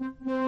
Mm-hmm.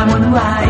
Timbang lamun wae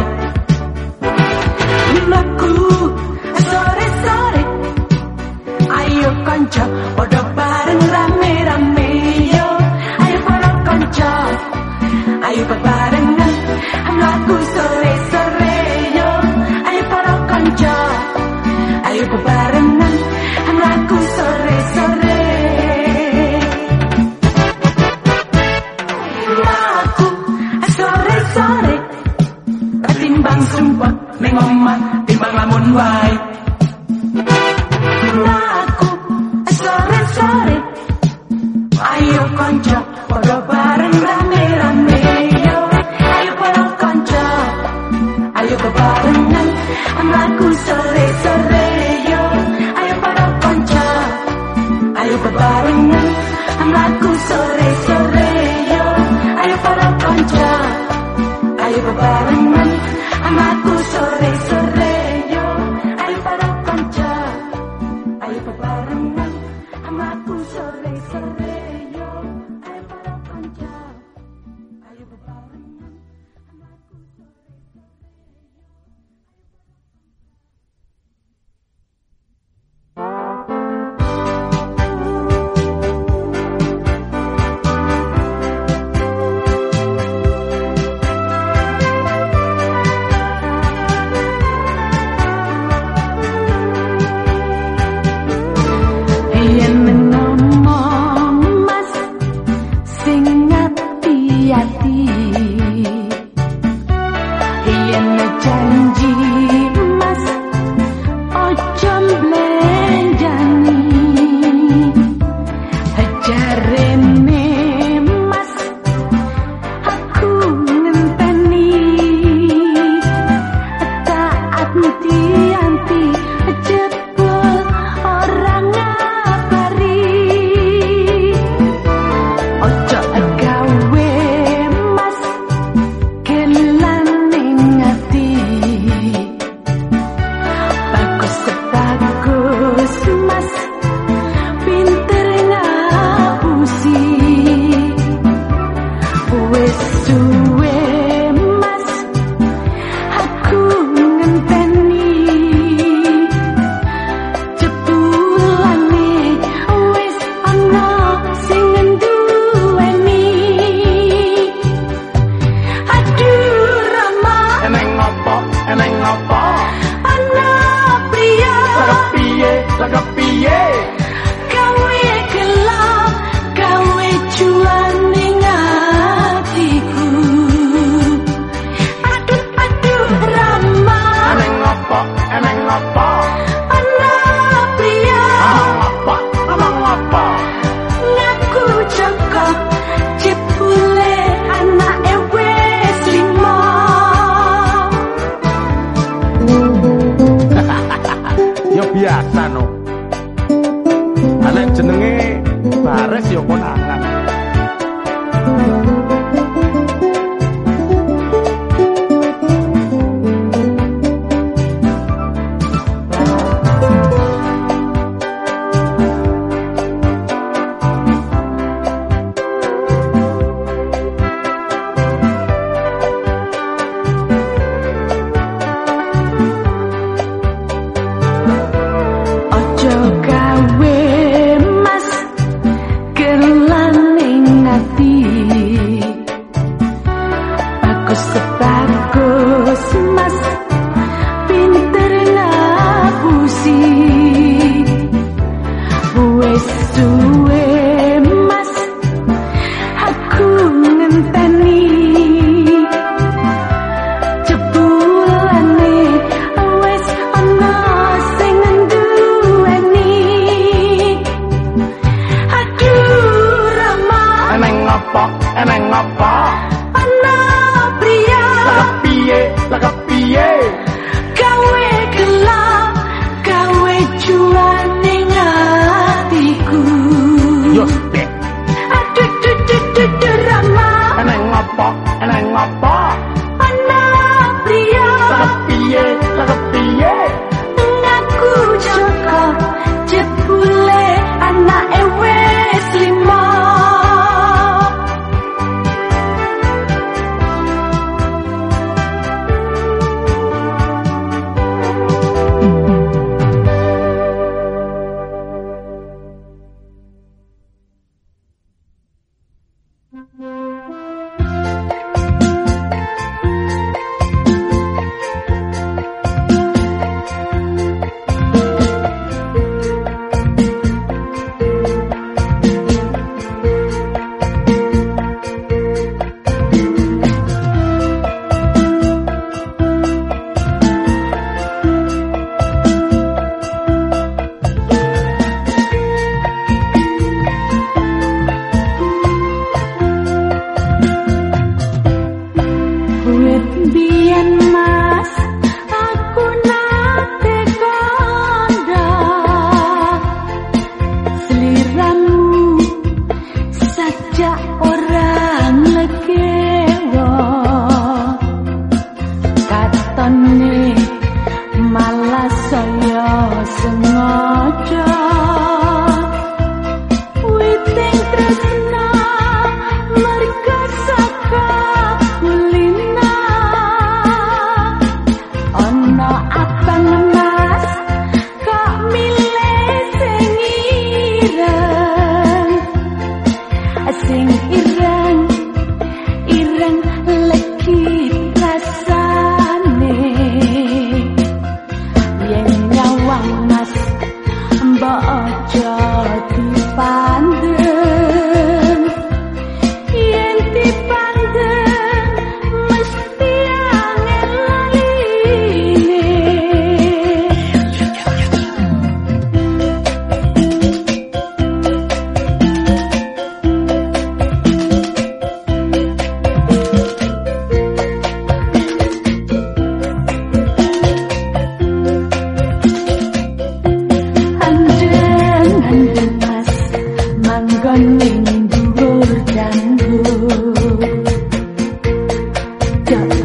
Jadi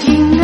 Janji ngelamar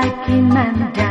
lagi mandang